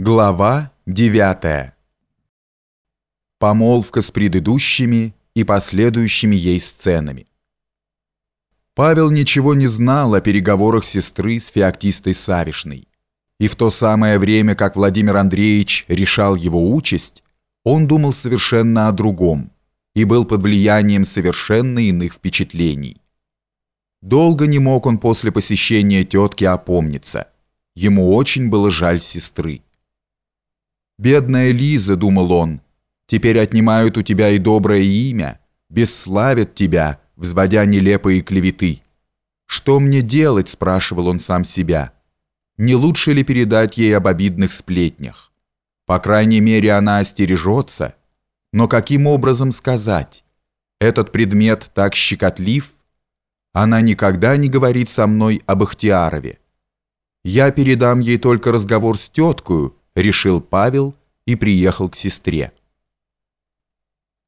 Глава 9. Помолвка с предыдущими и последующими ей сценами. Павел ничего не знал о переговорах сестры с Феоктистой Савишной. И в то самое время, как Владимир Андреевич решал его участь, он думал совершенно о другом и был под влиянием совершенно иных впечатлений. Долго не мог он после посещения тетки опомниться. Ему очень было жаль сестры. «Бедная Лиза», — думал он, — «теперь отнимают у тебя и доброе имя, бесславят тебя, взводя нелепые клеветы». «Что мне делать?» — спрашивал он сам себя. «Не лучше ли передать ей об обидных сплетнях? По крайней мере, она остережется. Но каким образом сказать? Этот предмет так щекотлив. Она никогда не говорит со мной об Ихтиарове. Я передам ей только разговор с теткою, решил Павел и приехал к сестре.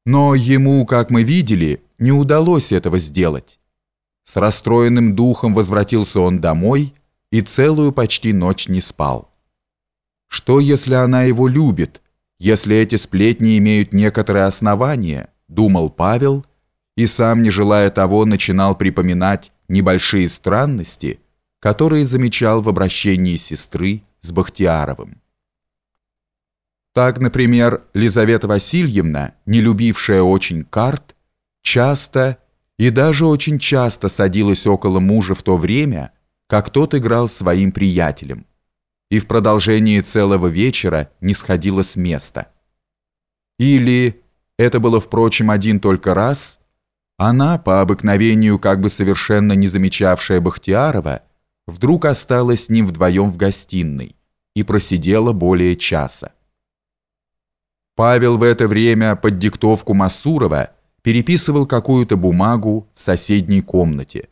Но ему, как мы видели, не удалось этого сделать. С расстроенным духом возвратился он домой и целую почти ночь не спал. Что, если она его любит, если эти сплетни имеют некоторые основания, думал Павел, и сам, не желая того, начинал припоминать небольшие странности, которые замечал в обращении сестры с Бахтияровым. Так, например, Лизавета Васильевна, не любившая очень карт, часто и даже очень часто садилась около мужа в то время, как тот играл своим приятелем, и в продолжении целого вечера не сходила с места. Или, это было, впрочем, один только раз, она, по обыкновению как бы совершенно не замечавшая Бахтиярова, вдруг осталась с ним вдвоем в гостиной и просидела более часа. Павел в это время под диктовку Масурова переписывал какую-то бумагу в соседней комнате.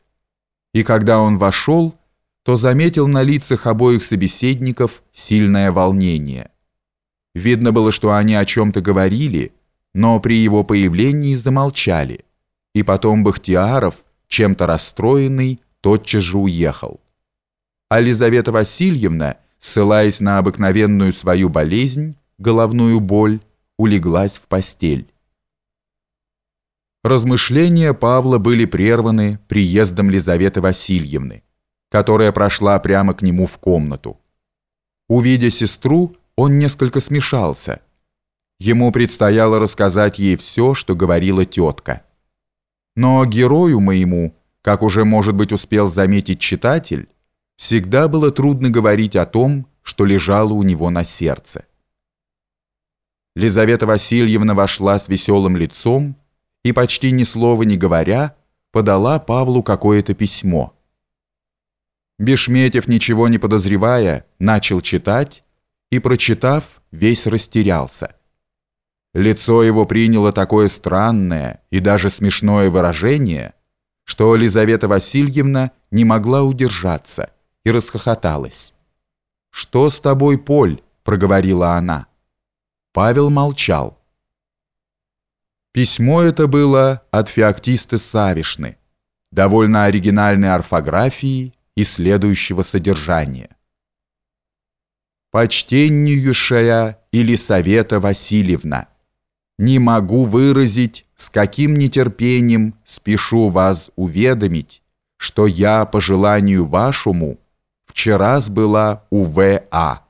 И когда он вошел, то заметил на лицах обоих собеседников сильное волнение. Видно было, что они о чем-то говорили, но при его появлении замолчали, и потом Бахтиаров, чем-то расстроенный, тотчас же уехал. А Лизавета Васильевна, ссылаясь на обыкновенную свою болезнь, головную боль, улеглась в постель. Размышления Павла были прерваны приездом Лизаветы Васильевны, которая прошла прямо к нему в комнату. Увидя сестру, он несколько смешался. Ему предстояло рассказать ей все, что говорила тетка. Но герою моему, как уже, может быть, успел заметить читатель, всегда было трудно говорить о том, что лежало у него на сердце. Лизавета Васильевна вошла с веселым лицом и, почти ни слова не говоря, подала Павлу какое-то письмо. Бешметьев, ничего не подозревая, начал читать и, прочитав, весь растерялся. Лицо его приняло такое странное и даже смешное выражение, что Лизавета Васильевна не могла удержаться и расхохоталась. «Что с тобой, Поль?» – проговорила она. Павел молчал. Письмо это было от Феоктисты Савишны, довольно оригинальной орфографии и следующего содержания. «Почтеннейшая Елисавета Васильевна, не могу выразить, с каким нетерпением спешу вас уведомить, что я, по желанию вашему, вчера сбыла у В.А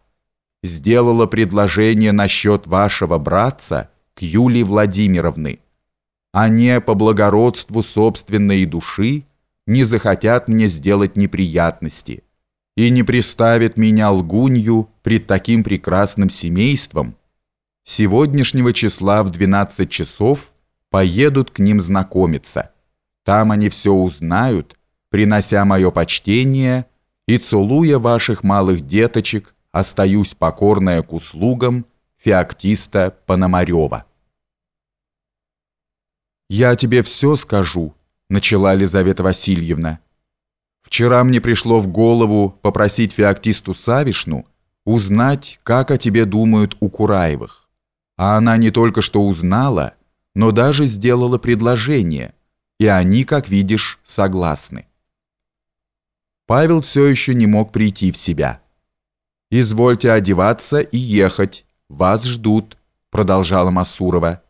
сделала предложение насчет вашего братца к Юлии Владимировны. Они по благородству собственной души не захотят мне сделать неприятности и не приставят меня лгунью пред таким прекрасным семейством. Сегодняшнего числа в 12 часов поедут к ним знакомиться. Там они все узнают, принося мое почтение и целуя ваших малых деточек остаюсь покорная к услугам Феоктиста Пономарева. «Я тебе все скажу», — начала Елизавета Васильевна. «Вчера мне пришло в голову попросить Феоктисту Савишну узнать, как о тебе думают у Кураевых. А она не только что узнала, но даже сделала предложение, и они, как видишь, согласны». Павел все еще не мог прийти в себя. «Извольте одеваться и ехать, вас ждут», продолжала Масурова.